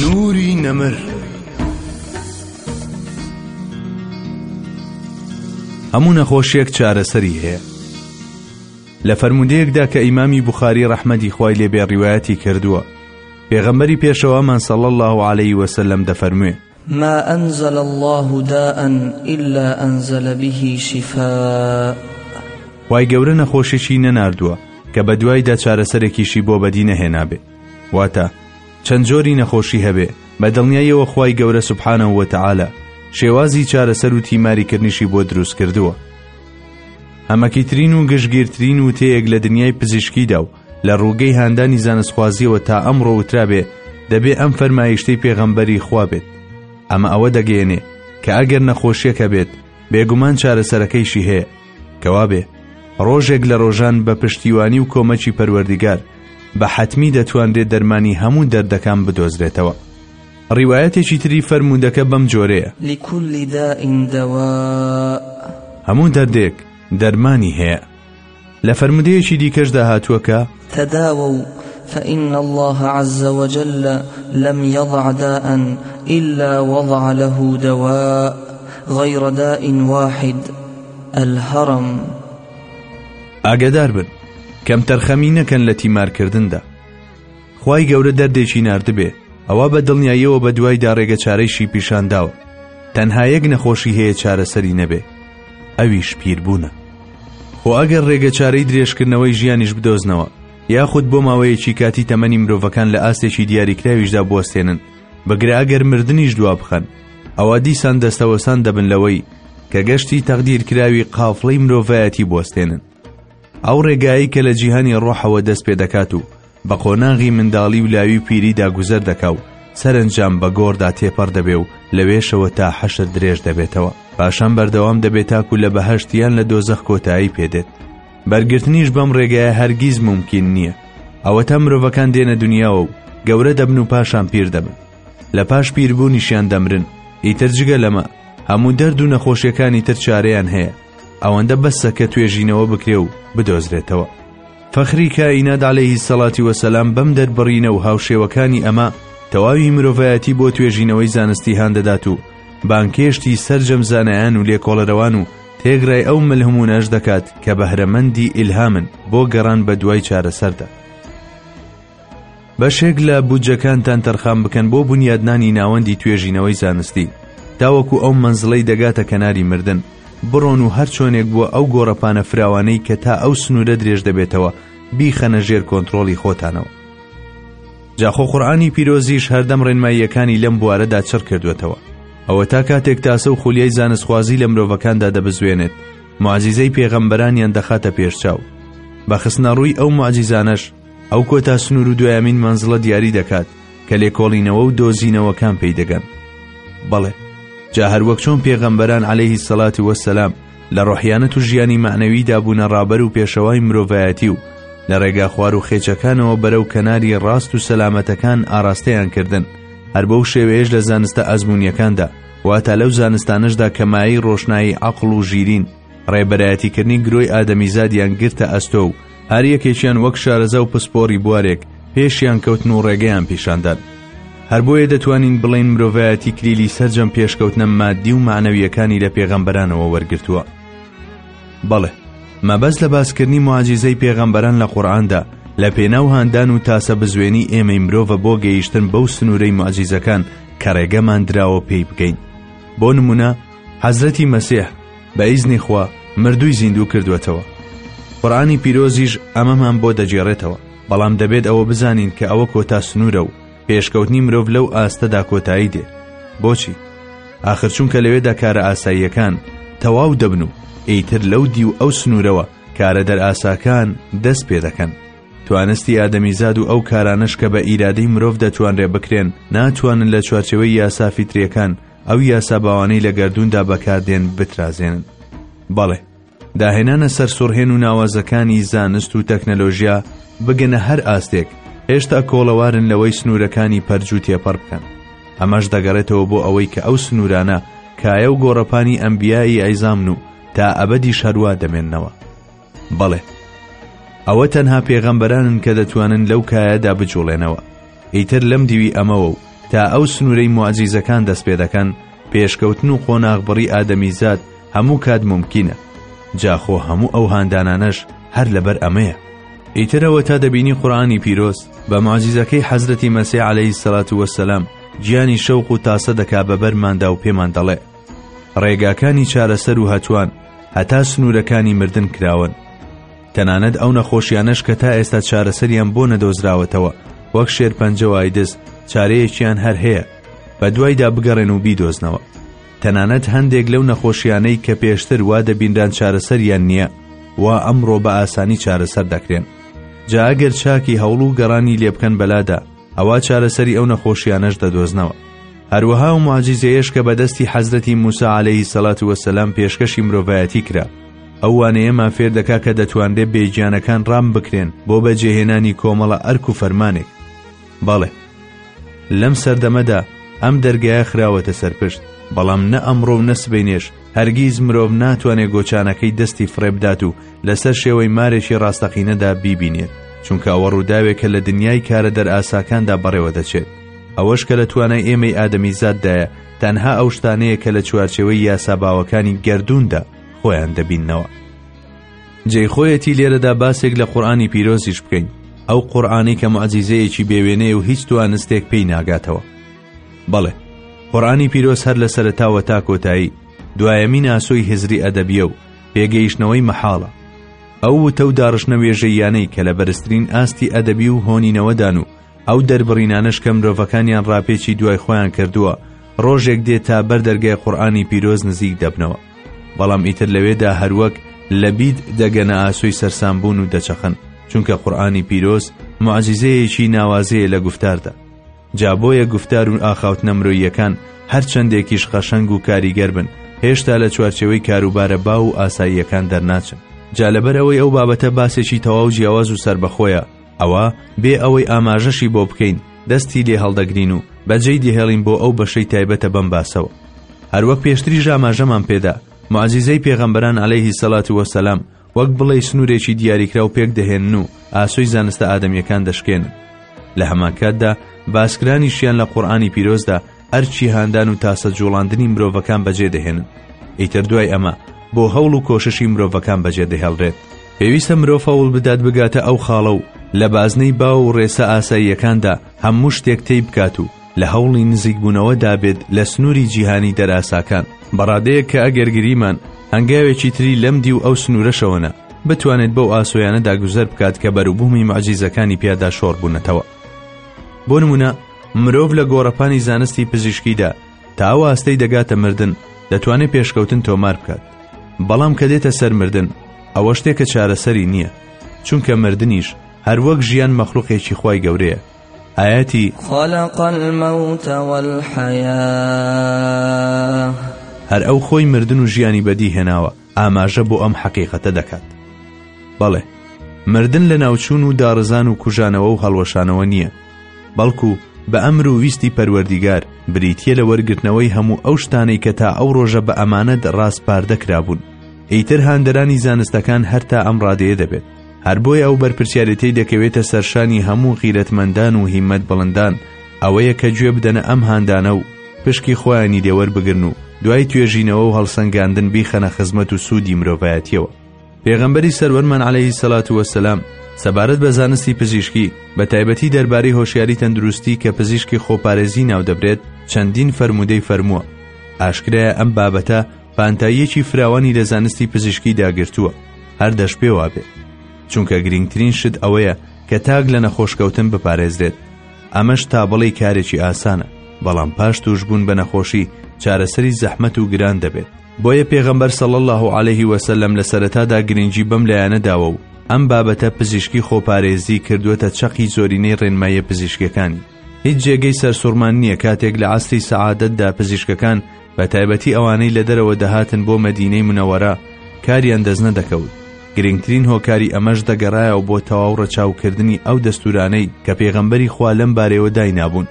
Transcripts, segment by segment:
نوری نەمر هەموو نەخۆشیێک چارەسەری هەیە لە فەرمودەیەکدا کە ئیمامی بخاری ڕەحمەدی خی لێبێ ڕیواەتی کردووە پێغەمبەری پێشەوامان سەڵ الله عليه وسلم دەفەرموێ ما انزل اللە داء الا انزل بە شفاء. خوای گەورە نەخۆشێکی نەناردووە کە بە دوایدا چارەسەرێکیشی بۆ بەدی نەهێنابێ واتە چەند جۆری نەخۆشی هەبێ بە دڵنیاییەوە خوای گەورە سبحانە وتەعاالە شێوازی چارەسەر و تیماریکردنیشی بۆ دروست کردووە ئەمەکیترین و گشتگیرترین و تەیەک لە دنیای پزیشکیدا و لە ڕووگەی هاندانی زانستخوازیەوە تا ئەمڕۆ وترابێ دەبێ ئەم فەرمایشتەی پێغەمبەری خوا بێت ئەمە ئەوە دەگەێنێ کە ئەگەر نەخۆشیەک هەبێت بێگومان چارەسەرەکەیشی هەیە کەوابێ ڕۆژێک لە ڕۆژان بە پشتیوانی و کۆمەکی پەروەردیگار بە حەتمی دەتوانرێت دەرمانی هەموو دەردەکان بدۆزرێتەوە ڕیواەتێکی تری فەرموودەکە بەم جۆرەیە لکل دائین دوا هەموو دەردێک دەرمانی هەیە لە فەرمودەیەکی دیکەشدا هاتووە کە تداووا فإن الله عز وجل لم يضع داء إلا وضع له دواء غير داء واحد الهرم ئاگدار بن کەم تەرخەمی نەکەن لە تیمارکردندا خی گەورە دەردێکی نردبێ ئەوە بە دڵنیاییەوە بە دوایدا ڕێگە چارەیشی پیشانداوە تەنها یەک نەخۆشی هەیە چارەسەری نەبێ ئەویش پیربوونە خۆ ئەگەر ڕێگە چارەی درێژکردنەوەی ژیانیش بدۆزنەوە یاخود بۆ ماوەیەکی کاتی تەمەنی مرۆڤەکان لە ئاستێکی دیاریکراویشدا بوەستێنن بگرە ئەگەر مردنیش دوا بخەن ئەوە دیسان دەستەوەسان دەبن لەوەی کە گەشتی تەقدیرکراوی قافڵەی مرۆڤایەتی بوەستێنن ئەو ڕێگایی کە لە جیهانی ڕۆحەوە دەست پێ دەکات و بە قۆناغی منداڵی و لاوی و پیریدا گوزەر دەکا و سەرەنجام بە گۆڕدا تێپەڕ دەبێ و لەوێشەوە تا حەشر درێژ دەبێتەوە پاشان بەردەوام دەبێت تاکو لە بەهەشت یان لە دۆزەخ کۆتایی پێدێت بەرگرتنیش بەم ڕێگایە هەرگیز ممکن نییە ئەوەتا مرۆڤەکان دێنە دنیاوە و گەورە دەبن و پاشان پیر دەبن لە پاش پیربوونیشیان دەمرن ئیتر جگە لەمە هەموو دەرد و نەخۆشیەکانی تر چارەیان هەیە ئەوەندە بەسە کە توێژینەوە بکرێ و بدۆزرێتەوە فەخری کائینات عەلەیهی سەڵاتی وەسەلام بەم دەربڕینە و هاوشێوەکانی ئەمە تەواوی مرۆڤایەتی بۆ توێژینەوەی زانستی هان دەدات و بانگهێشتی سەرجەم زانایان و لێکۆڵەرەوان و تێگرای ئەو ملهمونەش دەکات کە بەهرەمەندی ئیلهامن بۆ گەڕان بە دوای چارەسەردا. بەشێک لە بودجەکانتان تەرخان بکەن بۆ بنیادنانی ناوەندی توێژینەوەی زانستی تاوەکو ئەو مەنزڵەی دەگاتە کەناری مردن بڕۆن و هەر چۆنێک بووە ئەو گۆڕەپانە فراوانەی کە تا ئەو سنوورە درێژ دەبێتەوە بیخەنە ژێر کۆنتترۆڵی خۆتانەوە جاخۆ قورآانی پیرۆزیش هەردەم ڕێنماییەکانی لەم بوارەدا چڕ کردوێتەوە ئەوە تا کاتێک تاسە و خولیای زانستخوازی لە مرۆڤەکاندا دەبزوێنێت معزیزەی پێغەمبەرانیان دەخاتە پێشچاو بە خستنە ڕووی ئەو معزیزانەش ئەو کۆتا سنوور و دوایمین مەنزڵە دیاری دەکات کە لێکۆڵینەوە و دۆزینەوەکان پێی دەگەن بەڵێ جا هەروەک چۆن پێغەمبەران عليهەیهی سەڵاتی وەسەسلام لە ڕۆحیانەت و ژیانی معنەوی دابوونە ڕابەر و پێشەوای مرۆڤایەتی و لە ڕێگا خوار و خێچەکانەوە بەرەو کەناری ڕاست و سەلامەتەکان ئاراستەیان کردن هەر بەو شێوەیەش لە زانستە ئەزمونونیەکاندا واتە لەو زانستانشدا کەمایی ڕۆشنایی عقل و ژیرین ڕێبەرایەتیکردنی گرۆی ئادەمیزادیان گرتە ئەستۆ و هەر یەکێکیان وەک شارەزا و پسپۆری بوارێک پێشیان کەوتن و ڕێگەیان پیشاندان هەر بۆیە دەتوانین بڵین مرۆڤایەتی کلیلی سەررجەم پێشکەوتنە مادی و معنەویەکانی لە پێغەمبەرانەوە وەرگتووە بەڵێ مەبەست لە باسکردنی معجززەی پێغەمبەران لە قورآاندا لە پێناو هاندان و تاسە بزوێنی ئێمەی مرۆڤە بۆ گەیشتن بەو سنوورەی معجززەکان کە ڕێگەمان دراوە پێی بگەین بۆ نمونە حەزرەتی مەسیح بە ئیزنی خوا مردووی زیندوو کردووەتەوە قورآانی پیرۆزیش ئەمەمان بۆ دەگێڕێتەوە بەڵام دەبێت ئەوە بزانین کە ئەوە کۆتا سنوورە و پێشکەوتنی مرۆڤ لەو ئاستەدا کۆتایی دێ بۆچی آخر چونکە لەوێدا کارە ئاساییەکان تەواو دەبن و ئیتر لەو دی و ئەو سنوورەوە کارە دەرئاساکان دەست پێ دەکەن توانستی ئادەمیزاد و ئەو کارانەش کە بە ئیرادەی مرۆڤ دەتوانرێ بکرێن ناتوانن لە چوارچەوەی یاسا فیتریەکان ئەو یاسا باوانەی لە گەردووندا بەکاردێن بترازێنن بەڵێ داهێنانە سەرسوڕهێن و ناوازەکانی زانست و تەکنەلۆژیا بگەنە هەر ئاستێک هێشتا کۆڵەوارن لەوەی سنوورەکانی پەرج و تێپەڕ بکەن ئەمەش دەگەڕێتەوە بۆ ئەوەی کە ئەو سنوورانە کایە و گۆڕەپانی ئەمبیایی ئەیزامن و تا ئەبدی شەروا دەمێنەوە بەڵێ ئەوە تەنها پێغەمبەرانن کە دەتوانن لەو کایەدا بجوڵێنەوە ئیتر لەم دیوی ئەمەوە و تا ئەو سنوورەی معجیزەکان دەست پێ دەکەن پێشکەوتن و قۆناغبڕی ئادەمیزاد هەموو کات ممکنە جاخۆ هەموو ئەو هاندانانەش هەر لەبەر ئەمەیە ئیترەوە تا دەبینی قورآانی پیرۆز بە ماجیزەکەی حەزرەتی مەسیح عليهەی سەلات وەسەسلام گیانی شەوق و تاسە دەکا بە بەرماندا و پێمان دەڵێ ڕێگاکانی چارەسەر و هەتوان هەتا سنوورەکانی مردن کراون تەنانەت ئەو نەخۆشیانەش کە تا ئێستا چارەسەریان بۆ نەدۆزراوەتەوە وەک شێرپەنجەوایدز چارەیەکیان هەر هەیە بە دوایدا بگەڕێن و بیدۆزنەوە تەنانەت هەندێک لەو نەخۆشیانەی کە پێشتر وا دەبینران چارەسەریان نییە و ئەمڕۆ بە ئاسانی چارەسەر دەکرێن جاگەر چاکی هەوڵ و گەڕانی لێبکەن بەلادا ئەوا چارەسەری ئەو نەخۆشیانەش دەدۆزنەوە هەروەها و معجززەیەش کە بەدەستی حەزرەتی موسا عليهەی سەلات وەسەلام پێشکەشی مرۆڤایەتی کرا ئەو وانەیەمان فێر دەکا کە دەتوانرێ بێگیانەکان ڕام بکرێن بۆ بەجێهێنانی کۆمەڵە ئەرک و فەرمانێک بەڵێ لەم سەردەمەدا ئەم دەرگایە خراوەتە سەرپشت بەڵام نە ئەمڕۆ و نەسبینێش هەرگیز مرۆڤ ناتوانێت گۆچانەکەی دەستی فڕێبدات و لەسەر شێوەی مارێکی ڕاستەقینەدا بیبینێت چونکە ئەوە ڕووداوێکە لە دنیای کارە دەرئاساکاندا بەڕێوە دەچێت ئەوەش کە لە توانای ئێمەی ئادەمی زاددایە تەنها ئەو شتانەیە کە لە چوارچەوەی یاساباوەکانی گردووندا خۆیان دەبینەوە جێ خۆیەتی لێرەدا باسێک لە قورآانی پیرۆزیش بکەین ئەو قورآانی کە معزیزەیەکی بێوێنەیە و هیچ توانستێک پێی ناگاتەوە بەڵێ قڕانی پیرۆز هەر لە سەرتاوە تا کۆتایی دوایەمی ناسۆی هزری ئەدەبیە و پێگەیشتنەوەی مەحاڵە ئەو وتە و داڕشتنە وێژەیانەی کە لە بەرزترین ئاستی ئەدەبی و هۆنینەوەدان و ئەو دەربڕینانەش کە مرۆڤەکانیان ڕاپێکی دوای خۆیان کردووە ڕۆژێک دێت تا بەر دەرگای قورآانی پیرۆز نزیک دەبنەوە بەڵام ئیتر لەوێدا هەروەک لە بید دەگەنە ئاسۆی سەرسامبوون و دەچەخن چونکە قورآانی پیرۆز معزیزەیەکی ناوازەیە لە گفتاردا جا بۆیە گفتار و ئاخاوتنە مرۆییەکان هەر چەندێکیش قەشەنگ و کاریگەر بن هێشتا لە چوارچێوەی کاروبارە باو و ئاساییەکان دەرناچن جا لەبەر ئەوەی ئەو بابەتە باسێکی تەواو جیاواز و سربەخۆیە ئەوە بێ ئەوەی ئاماژەشی بۆ بکەین دەستی لێ هەڵدەگرین و بەجێی دێهێڵین بۆ ئەو بەشەی تایبەتە بەم باسەوە هەروەک پێشتری ژاماژەمان پێدا معزیزەی پێغەمبەران عليهەیهی سەلات وەسەلام وەک بڵێی سنوورێکی دیاریکراو پێک دەهێنن و ئاسۆی زانستە ئادەمیەکان دەشکێنن لە هەمانکاتدا باسکرانیشیان لە قورآانی پیرۆزدا ئەرچی هاندان و تاسە جوڵاندنی مرۆڤەکان بەجێ دەهێنن ئیتر دوای ئەمە بۆ هەوڵ و کۆششی مرۆڤەکان بەجێ دەهێڵرێت پێویستە مرۆڤ هەوڵ بدات بگاتە ئەو خاڵە و لە بازنەی باو و ڕێسە ئاساییەکاندا هەموو شتێک تێی بکات و لە هەوڵی نزیکبوونەوە دابێت لە سنووری جیهانی دەراساکان بەڕادەیەک کە ئەگەر گریمان هەنگاوێکی تری لەم دی و ئەو سنوورەشەوەە بتوانێت بەو ئاسۆیانەدا گوزەر بکات کە بەروبوومی مەعجیزەکانی پیادا شۆڕ بوونەتەوە بۆ نمونە مرۆڤ لە گۆڕەپانی زانستی پزیشکیدا تا واستەی دەگاتە مردن دەتوانێت پێشکەوتن تۆمار بکات بەڵام کە دێتە سەر مردن ئەوە شتێکە چارەسەری نییە چونکە مردنیش هەروەک ژیان مەخلوقێکی خی گەورەیە ئایەتی خلق الموت والحیاة هەر ئەو خۆی مردن و ژیانی بەدی هێناوە ئاماژە بۆ ئەم حەقیقەتە دەکات بەڵێ مردن لە ناوچوون و داڕزان و کوژانەوە و هەڵوەشانەوە نییە بەڵکو بە ئەمر و ویستی پەروەردیگار بریتە لە وەرگرتنەوەی هەموو ئەو شتانەی کە تا ئەو ڕۆژە بە ئەمانەت ڕاستپاردەکرابوون ئیتر هاندەرانی زانستەکان هەر تا ئەم ڕادەیە دەبێت هەر بۆیە ئەو بەرپرسیارێتەی دەکەوێتە سەرشانی هەموو غیرەتمەندان و هیمەت بڵندان ئەوەیە کە گوێ بدەنە ئەم هاندانە و پشکی خۆیانی لێ وەربگرن و دوای توێژینەوە و هەڵسەنگاندن بیخەنە خزمەت و سوودی مرۆڤایەتیەوە پێغەمبەری سەروەرمان عليهەیهی سەلات وەسەلام سەبارەت بە زانستی پزیشکی بە تایبەتی دەربارەی هۆشیاری تەندروستی کە پزیشکی خۆپارێزی ناو دەبرێت چەندین فەرمودەی فەرمووە ئاشکرایە ئەم بابەتە پانتاییەکی فراوانی لە زانستی پزیشکی داگرتووە هەر دەشپێ وابێ چونکە گرنگترین شت ئەوەیە کە تاک لە نەخۆشکەوتن بپارێزرێت ئەمەش تا بڵی کارێکی ئاسانە بەڵام پاش توشبوون بە نەخۆشی چارەسەری زەحمت و گران دەبێت بۆیە پێغەمبەر سەڵ الله عليه وسلم لە سەرەتادا گرنگی بەم لایەنە داوە و ئەم بابەتە پزیشکی خۆپارێزی کردوەتە چەقی زۆرینەی ڕێنمایە پزیشکەکانی هیچ جێگەی سەرسوڕمان نییە کاتێک لە عستی سەعادتدا پزیشکەکان بە تایبەتی ئەوانەی لە دەرەوە دەهاتن بۆ مەدینەی منەوەرە کاریان دەستنەدەکەوت گرنگترین هۆکاری ئەمەش دەگەڕایەوە بۆ تەواو ڕەچاوکردنی ئەو دەستورانەی کە پێغەمبەری خوا لەم بارەیەوە داینابوون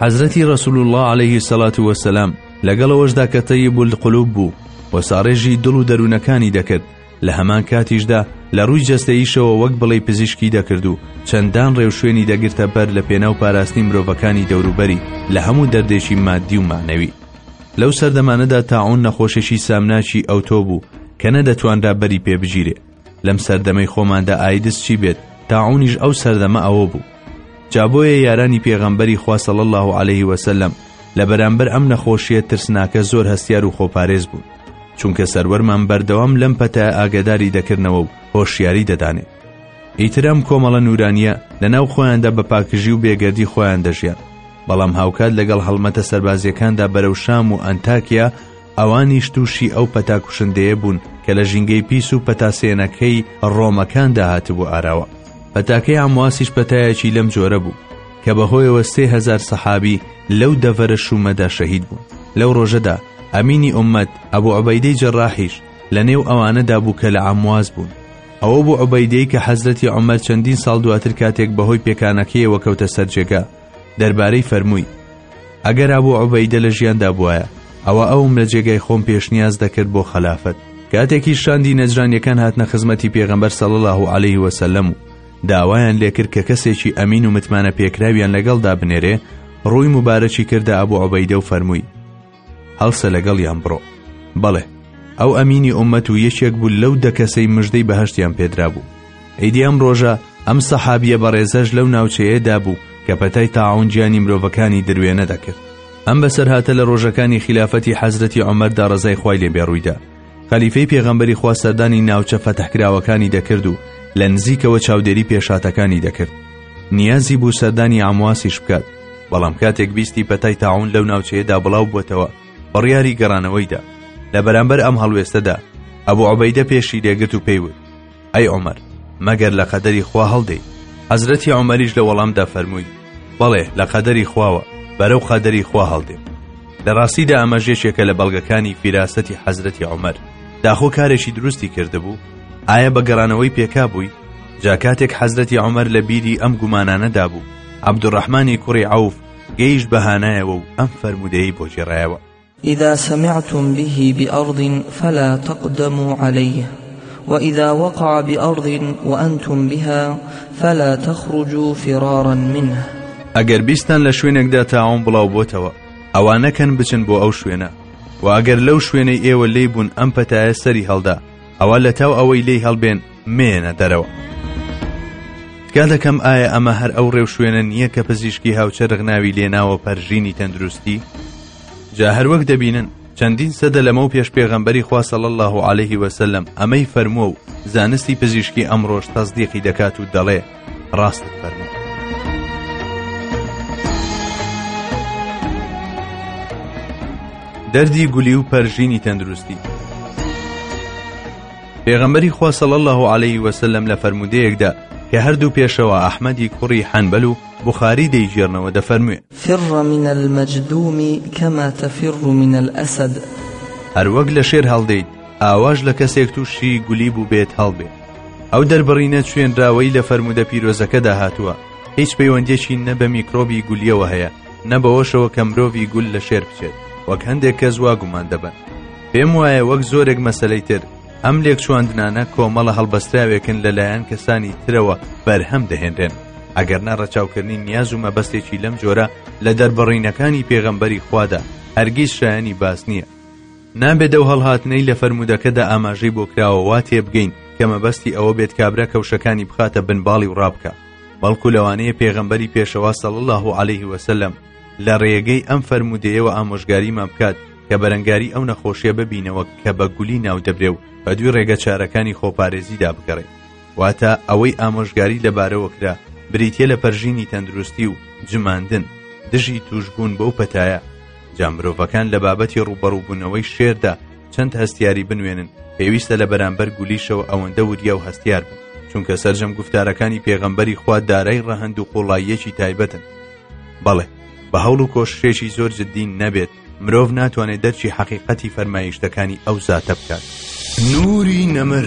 حەزرەتی ڕسول الله عليه سەلات وەسەسلام لەگەڵەوەشدا کە تەیب القلوب بوو و ساڕێژی دڵ و دەروونەکانی دەکرد لە هەمان کاتیشدا لە ڕووی جەستەییشەوە وەک بڵێ پزیشکی دەکرد و چەندان ڕێوشوێنی دەگرتە بەر لە پێناو پاراستی مرۆڤەکانی دەوروبەری لە هەموو دەردێکی مادی و مانەوی لەو سەردەمانەدا تاعون نەخۆشێکی سامناکی ئەوتۆ بوو کە نەدەتوانرا بەری پێ بگیرێ لەم سەردەمەی خۆماندا ئایدس چی بێت تاعونیش ئەو سەردەمە ئەوە بوو جا بۆیە یارانی پێغەمبەری خوا صلی اللە علیه و سلم لە بەرامبەر ئەم نەخۆشیە ترسناکە زۆر هەستیار و خۆپارێز بوون چونکە سەروەرمان بەردەوام لەم پەتە ئاگاداری دەکردنەوە و هۆشیاری دەدانێ ئیترام کۆمەڵە نورانیە لە ناو خۆیاندا بە پاکژی و بێگەردی خۆیان دەژیان بەڵام هاوکات لەگەڵ هەڵمەتە سەربازیەکاندا بەرەو شام و ئەنتاکیا ئەوانیش تووشی ئەو پەتا کوشندەیە بوون کە لە ژینگەی پیس و پەتاسێنەکەی ڕۆمەکاندا هاتبوو ئاراوە پەتاکەی ئامواسیش پەتایەکی لەم جۆرە بوو کە بەهۆیەوە سێ هزار سەحابی لەو دەڤەرە شومەدا شەهید بوون لەو ڕۆژەدا ئەمینی ئومەت ئەبوو عبەیدەی جەڕاحیش لە نێو ئەوانەدا بوو کە لە ئامواز بوون ئەوە بۆ عبەیدەی کە حەزرەتی عمر چەندین ساڵ دواتر کاتێک بەهۆی پێکانەکەیەوە کەوتە سەرجێگا دەربارەی فەرمووی ئەگەر ئەبو عوبەیدە لە ژیاندا بوایە ئەوە ئەوم لە جێگای خۆم پێشنیاز دەکرد بۆ خەلافەت کاتێکی شاندی نەجرانیەکان هاتنە خزمەتی پێغەمبەر صلی الله عليه وسلم و داوایان لێکرد کە کەسێکی ئەمین و متمانە پێکراویان لەگەڵدا بنێرێ ڕووی مبارەکی کردە ئەبو عوبەیدە و فەرمووی هەڵسە لەگەڵیان بڕۆ بەڵێ ئەو ئەمینی ئومەت و یەکێک بوو لەو دەکەسەی مژدەی بەهشتیان پێدرا بوو ئیدی ئەم ڕۆژە ئەم سەحابیە بەڕێزەش لەو ناوچەیەدا بوو کە پەتای تاعون گیانی مرۆڤەکانی دروێنە دەکرد ئەم بەسەرهاتە لە ڕۆژەکانی خلافەتی حەزرەتی ئەمەردا ڕزای خوای لێ بێڕوویدا خەلیفەی پێغەمبەری خوا سەردانی ناوچە فەتحکراوەکانی دەکرد و لە نزیکەوە چاودێری پێشاتەکانی دەکرد نیازی بوو سەردانی ئامواسیش بکات بەڵام کاتێک بیستی پەتای تاعون لەو ناوچەیەدا بڵاو بووتەوە بڕیاری گەڕانەوەیدا لە بەرامبەر ئەم هەڵوێستەدا ئەبوو عبەیدە پێشی دەگرت و پێیوت ئەی عومەر مەگەر لە قەدەری خوا هەڵدەیت حەزرەتی عومەریش لە وەڵامدا فەرمووی بەڵێ لە قەدەری خواوە بەرەو قەدەری خوا هەڵدێم لە ڕاستیدا ئەمە ژێشێکە لە بەڵگەکانی فیراسەتی حەزرەتی عومەر داخۆ کارێکی دروستی کردبوو ئایا بە گەڕانەوەی پێکا بووی جا کاتێک حەزرەتی عومەر لە بیری ئەم گومانانەدا بوو عەبدوڕەحمانی کوڕی عوف گەیشت بەهانایەوە و ئەم فەرمودەیەی بۆ جێڕایەوە اذا سمعتم به بارض فلا تقدمو علیه واذا وقع بارض وانتم بها فلا تخرجو فرارا منه ئەگەر بیستان لە شوێنێکدا تاوم بڵاو بۆتەوە ئەوە نەکەن بچن بۆ ئەو شوێنە و ئەگەر لەو شوێنەی ئێوە لی بوون ئەم پەتایە سەری هەڵدا ئەوە لە تاو ئەوەی لی هەڵبێن مێنە دەرەوە تکا دەکەم ئایا ئەمە هەر ئەو ڕێو شوێنە نییە کە پزیشکی هاوچە رغناوی لێناوە پەرژینی تەندروستی جا هەروەک دەبینن چەندین سەدە لەمە و پێش پێغەمبەری خوا صلی الله و عليه وسلم ئەمەی فەرمووە و زانستی پزیشکی ئەمڕۆژ تەصدیقی دەکات و دەڵێ ڕاست فەرموو دەردی گولی و پەرژینی تەندروستی پێغەمبەری خوا صلی الله و عليه وسلم لە فەرمودەیەکدا کە هەردوو پێشەوە ئەحمەدی کوڕی حەنبەل و بخاری دەیگێڕنەوە دەفەرموێ فر من المجدوم کما تفر من الاسد هەر وەک لە شێر هەڵدێیت ئاواش لە کەسێک تووشی گولی بووبێت هەڵبێ ئەو دەربڕینە چوێنراوەی لە فەرموودە پیرۆزەکەدا هاتووە هیچ پەیوەندێکی نە بە میکرۆبی گولیەوە هەیە نە بەوەشەوە کە مرۆڤی گول لە شێر بچێت وەک هەندێک کەس وا گومان دەبن پێم وایە وەک زۆرێک مەسلەی تر ئەم لێکچواندنانە کۆمەڵە هەڵبەستراوێکن لەلایەن کەسانی ترەوە بەرهەم دەهێنرێن ئەگەرنا ڕەچاوکردنی نیاز و مەبەستێکی لەم جۆرە لە دەربڕینەکانی پێغەمبەری خوادا هەرگیز شایانی باس نییە نابێت ئەو هەڵهاتنەی لە فەرمودەکەدا ئاماژەی بۆ کراوەوا تێبگەین کە مەبەستی ئەوە بێت کابرا کەوشەکانی بخاتە بنباڵی و ڕابکە بەڵکو لەوانەیە پێغەمبەری پێشەوا سەڵ الله عليه وسلم لە ڕێگەی ئەم فەرموودەیەوە ئامۆژگاریمان بکات کە بەرەنگاری ئەو نەخۆشیە ببینەوە کە بە گولی ناودەبرێ و بە دوی ڕێگە چارەکانی خۆپارێزیدا بگەڕێ واتە ئەوەی ئامۆژگاری لەبارەوە کرا بریتە لە پەرژینی تەندروستی و جماندن دژی توشبوون بەو پەتایە جا مرۆڤەکان لە بابەتی ڕوبەڕووبوونەوەی شێردا چەند هەستیاری بنوێنن پێویستە لە بەرامبەر گولیشەوە ئەوەندە وریا و هەستیار بن چونکە سرجەم گفتارەکانی پێغەمبەری خوا دارای ڕەهند و قوڵاییەکی تایبەتن بەڵێ بە هەوڵ و کۆششێکی زۆر جددی نەبێت مرۆڤ ناتوانێت دەرچی حەقیقەتی فەرمایشتەکانی ئەو زاتە بکات نوری نەمر.